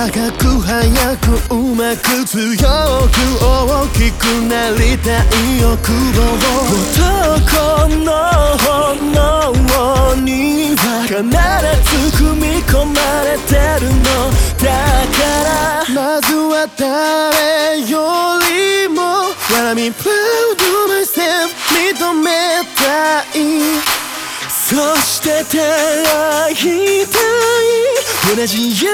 高く速くうまく強く大きくなりたい欲望男の炎には必ず組み込まれてるのだから。まずは誰よりも Wanna be proud of myself 認めたい。そして照らいたい。同じ夕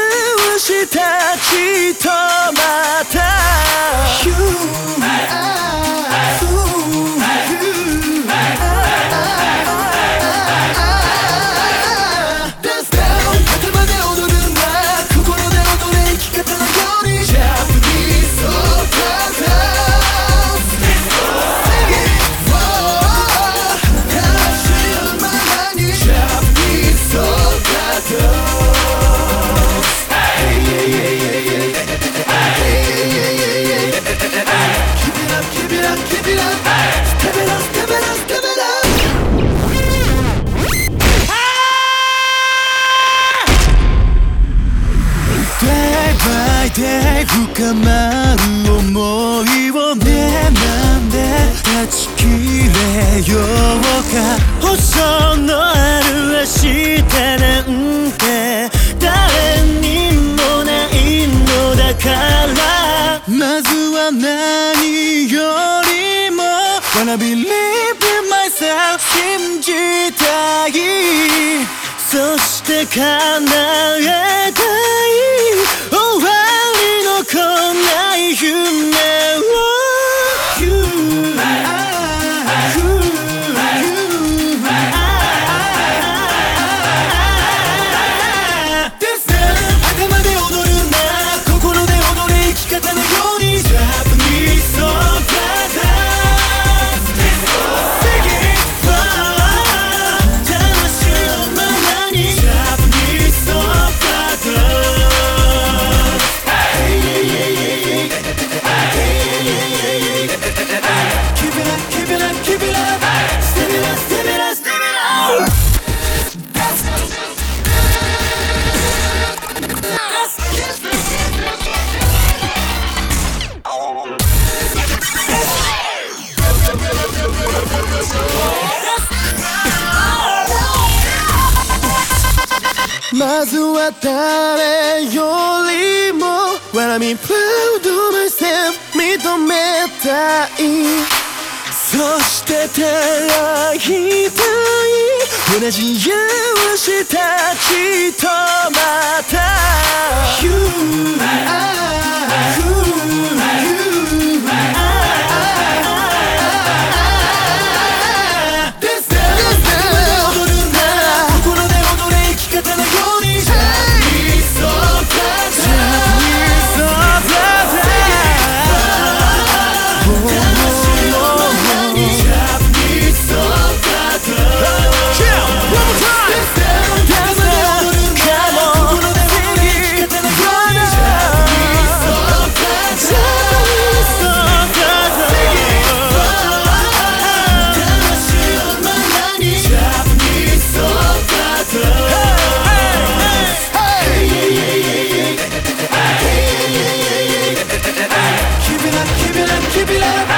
日たちとまた深まる想いをねなんで断ち切れよ。うか細のある明日なんて。誰にもないのだからまずは何よりも Wanna believe in myself 信じたい。そして叶えまずは誰よりも When I'm proud 認めたい。そして手を引い。い同じ夜した血とまた。keep it up.